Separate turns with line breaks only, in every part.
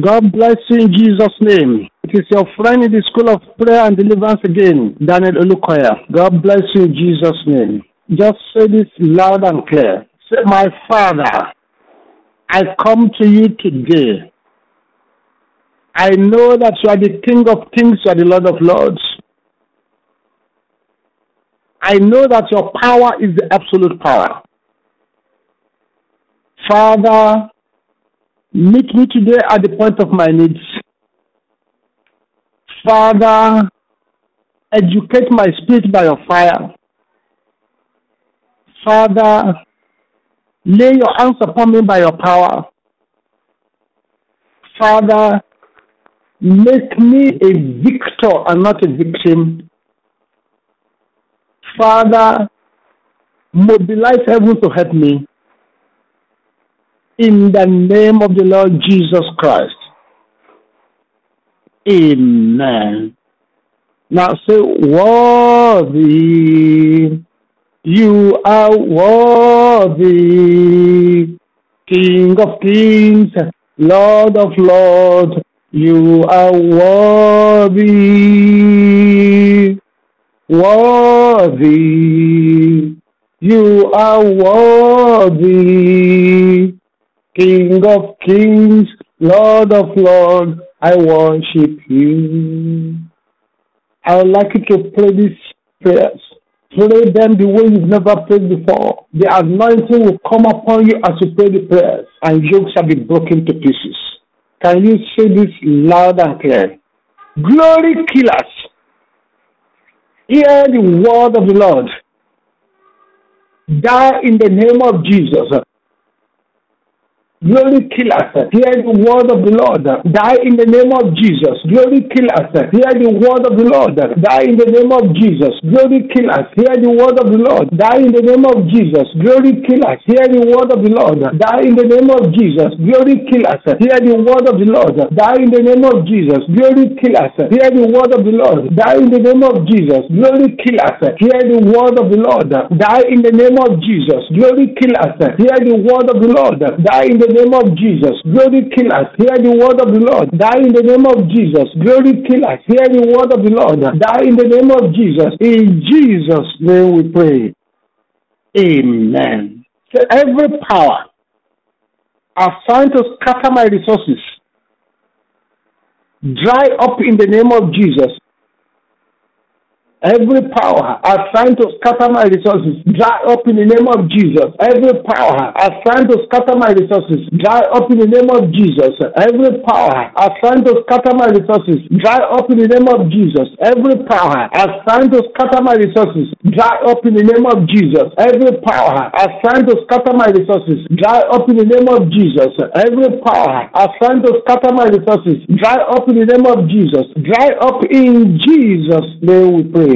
God bless you in Jesus' name. It is your friend in the School of Prayer and Deliverance again, Daniel Olukoya. God bless you in Jesus' name. Just say this loud and clear. Say, My Father, I come to you today. I know that you are the King of Kings, you are the Lord of Lords. I know that your power is the absolute power. Father, Meet me today at the point of my needs. Father, educate my spirit by your fire. Father, lay your hands upon me by your power. Father, make me a victor and not a victim. Father, mobilize heaven to help me in the name of the Lord Jesus Christ. Amen. Now say, worthy, you are worthy, King of kings, Lord of lords, you are worthy, worthy, you are worthy, King of kings, Lord of lords, I worship you. I would like you to pray these prayers. Pray them the way you've never prayed before. The anointing will come upon you as you pray the prayers, and yokes shall be broken to pieces. Can you say this loud and clear? Glory killers, hear the word of the Lord. Die in the name of Jesus. Glory kill us. Hear the word of the Lord. Die in the name of Jesus. Glory kill us. Hear the word of the Lord. Die in the name of Jesus. Glory kill us. Hear the word of the Lord. Die in the name of Jesus. Glory kill us. Hear the word of the Lord. Die in the name of Jesus. Glory kill us. Hear the word of the Lord. Die in the name of Jesus. Glory kill us. Hear the word of the Lord. Die in the name of Jesus. Glory kill us. Hear the word of the Lord. Die in the name of Jesus. Glory kill us. Hear the word of the Lord. Die in the name of Jesus. Glory kill us. Hear the word of the Lord. Die in the name of Jesus. Glory kill us. Hear the word of the Lord. Die in the name of Jesus. In Jesus' name we pray. Amen. So every power assigned to scatter my resources, dry up in the name of Jesus. Every power assigned to scatter my resources, dry up in the name of Jesus. Every power assigned to scatter my resources, dry up in the name of Jesus. Every power assigned to scatter my resources, dry up in the name of Jesus. Every power assigned to scatter my resources, dry up in the name of Jesus. Every power assigned to scatter my resources, dry up in the name of Jesus. Every power assigned to scatter my resources, dry up in the name of Jesus. Dry up in Jesus' name we pray.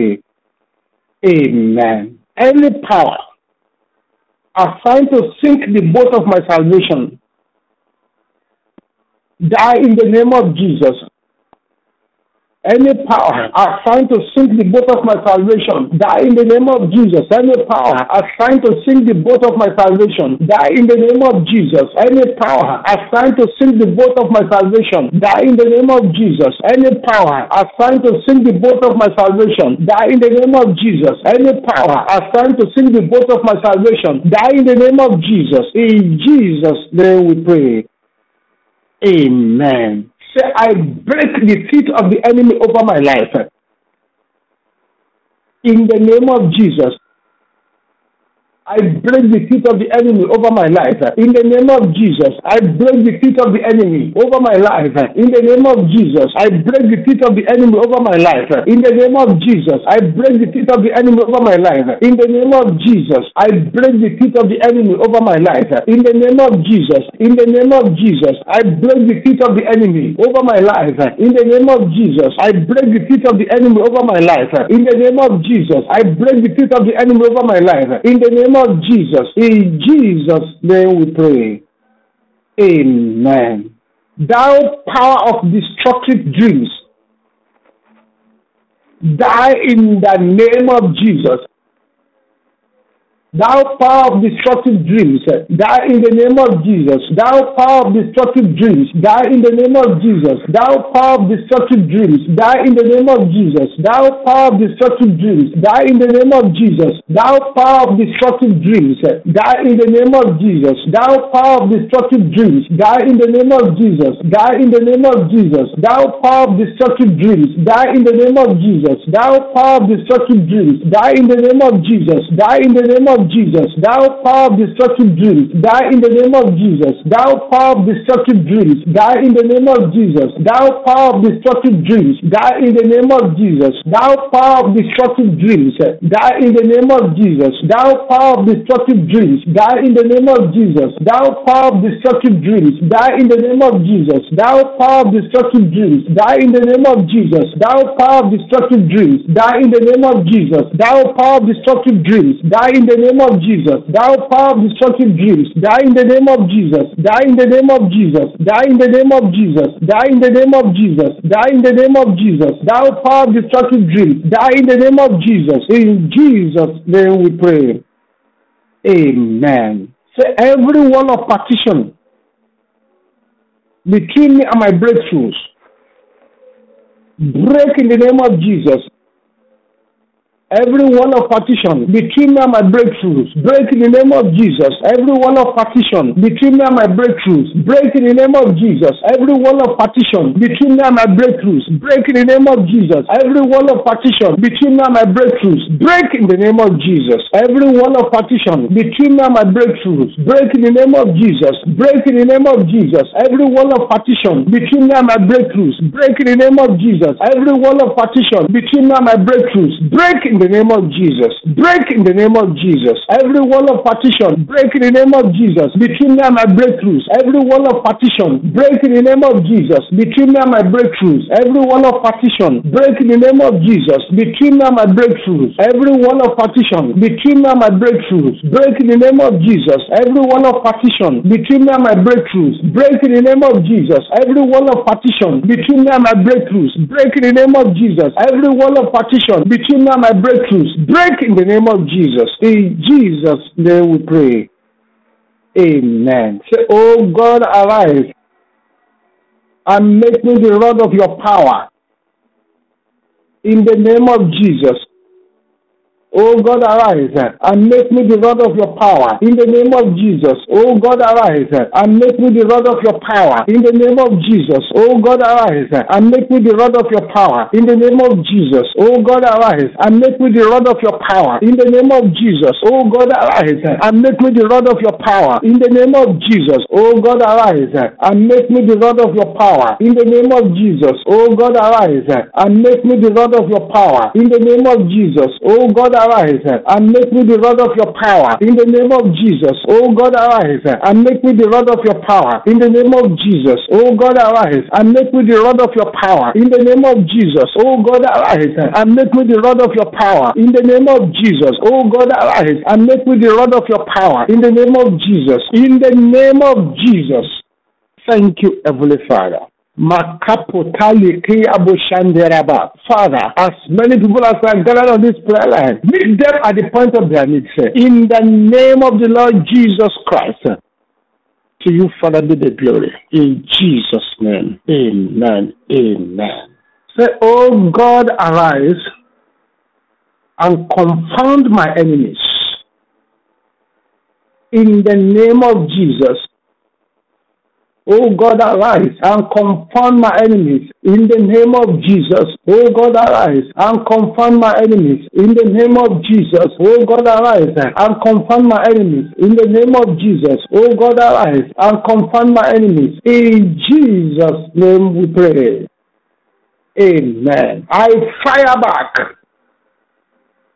Amen. Any power assigned to sink the boat of my salvation, die in the name of Jesus. Any power uh-huh. assigned to sink the boat of my salvation, die in the name of Jesus. Any power uh-huh. assigned to sink the boat of my salvation, die in the name of Jesus. Any power uh-huh. assigned to sink the boat of my salvation, die in the name of Jesus. Any power assigned to sink the boat of my salvation, die in the name of Jesus. Any power assigned to sink the boat of my salvation, die in the name of Jesus. In Jesus' name we pray. Amen. Say, I break the teeth of the enemy over my life. In the name of Jesus. I break the feet of the enemy over my life. In the name of Jesus, I break the feet of the enemy over my life. In the name of Jesus, I break the feet of the enemy over my life. In the name of Jesus, I break the feet of the enemy over my life. In the name of Jesus, I break the feet of the enemy over my life. In the name of Jesus, in the name of Jesus, I break the feet of the enemy over my life. In the name of Jesus, I break the feet of the enemy over my life. In the name of Jesus, I break the feet of the enemy over my life. In the name of Jesus. In Jesus' name we pray. Amen. Thou power of destructive dreams, die in the name of Jesus. Thou power of destructive dreams, die in the name of Jesus. Thou power of destructive dreams, die in the name of Jesus. Thou power of destructive dreams, die in the name of Jesus. Thou power of destructive dreams, die in the name of Jesus. Thou power of destructive dreams, die in the name of Jesus. Thou power of destructive dreams, die in the name of Jesus. Die in the name of Jesus. Thou power of destructive dreams, die in the name of Jesus. Thou power of destructive dreams, die in the name of Jesus. Die in the name of Jesus. Thou power of destructive dreams, die in the name of Jesus. Thou power of destructive dreams, die in the name of Jesus. Thou power of destructive dreams, die in the name of Jesus. Thou power of destructive dreams, die in the name of Jesus. Thou power of destructive dreams, die in the name of Jesus. Thou power of destructive dreams, die in the name of Jesus. Thou power of destructive dreams, die in the name of Jesus. Thou power of destructive dreams, die in the name of Jesus. Thou power of destructive dreams, die in the name name of Jesus. Thou power of destructive dreams, die in the name of Jesus. Die in the name of Jesus. Die in the name of Jesus. Die in the name of Jesus. Die in the name of Jesus. Thou power of destructive dreams, die in the name of Jesus. In Jesus' name we pray. Amen. Say every wall of partition between me and my breakthroughs break in the name of Jesus. Every wall of partition between me and my breakthroughs, break in the name of Jesus. Every wall of partition between me and my breakthroughs, break in the name of Jesus. Every wall of partition between me and my breakthroughs, break in the name of Jesus. Every wall of partition between me and my breakthroughs, break in the name of Jesus. Every wall of partition between me and my breakthroughs, break in the name of Jesus. Break in the name of Jesus. Every wall of partition between me and my breakthroughs, break in the name of Jesus. Every wall of partition between me and my breakthroughs, break in the name of Jesus. Break in the name of Jesus. Every wall of partition, break in the name of Jesus. Between me and my breakthroughs, every wall of partition, break in the name of Jesus. Between me and my breakthroughs, every wall of partition, break in the name of Jesus. Between me and my breakthroughs, every wall of partition, between me and my breakthroughs, break in the name of Jesus. Every wall of partition, between me and my breakthroughs, break in the name of Jesus. Every wall of partition, between me and my breakthroughs, break in the name of Jesus. Every wall of partition, between me and my breakthroughs break in the name of Jesus. In Jesus' name we pray. Amen. Say, Oh God, arise and make me the rod of your power. In the name of Jesus. Oh o oh oh God, arise and make me the rod of your power in the name of Jesus. O God, arise and make me the rod of your power in the name of Jesus. O God, arise and make me the rod of your power in the name of Jesus. O God, arise and make me the rod of your power in the name of Jesus. O God, arise and make me the rod of your power in the name of Jesus. O God, arise and make me the rod of your power in the name of Jesus. O God, arise and make me the rod of your power in the name of Jesus. O God, arise arise and make me the rod of your power in the name of Jesus. Oh God, arise and make me the rod of your power in the name of Jesus. Oh God, arise and make me the rod of your power in the name of Jesus. Oh God, arise and make me the rod of your power in the name of Jesus. Oh God, arise and make me the rod of your power in the name of Jesus. In the name of Jesus. Thank you, Heavenly Father. Father, as many people as are gathered on this prayer line, meet them at the point of their needs. In the name of the Lord Jesus Christ. To you, Father, be the glory. In Jesus' name. Amen. Amen. Say, Oh God, arise and confound my enemies. In the name of Jesus. O God, arise and confront my enemies in the name of Jesus. O God, arise and confront my enemies in the name of Jesus. O God, arise and confront my enemies in the name of Jesus. O God, arise and confront my enemies. In Jesus' name we pray. Amen. I fire back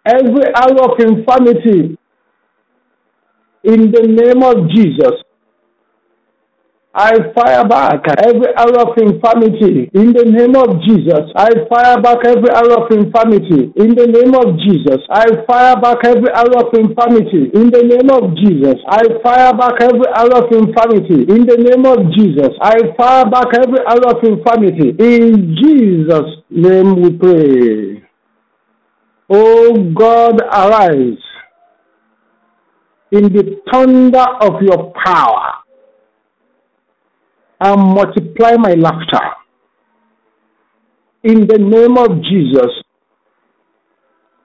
every hour of infirmity in the name of Jesus. I fire back every arrow of infirmity in the name of Jesus. I fire back every arrow of infirmity in the name of Jesus. I fire back every arrow of infirmity in the name of Jesus. I fire back every arrow of infirmity in the name of Jesus. I fire back every arrow of infirmity in Jesus' name we pray. Oh God, arise in the thunder of your power and multiply my laughter. In the name of Jesus,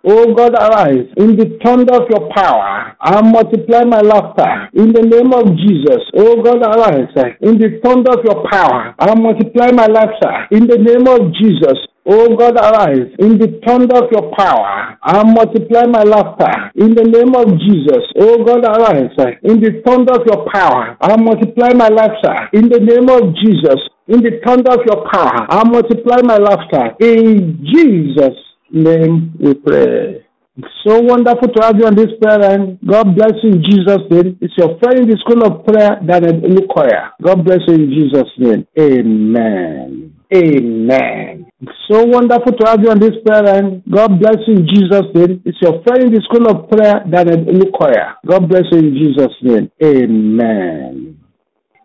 O God, arise in the thunder of your power and multiply my laughter. In the name of Jesus, O God, arise in the thunder of your power and multiply my laughter. In the name of Jesus, O God, arise in the thunder of your power and multiply my laughter. In the name of Jesus, O God, arise in the thunder of your power and multiply my laughter. In the name of Jesus, in the thunder of your power and multiply my laughter. In Jesus' name we pray. It's so wonderful to have you on this prayer line. God bless you in Jesus' name. It's your friend in the school of prayer, Daniel Olukoya. God bless you in Jesus' name. Amen. Amen. So wonderful to have you on this prayer line. God bless you in Jesus' name. It's your friend in the school of prayer, Daniel Olukoya. God bless you in Jesus' name. Amen.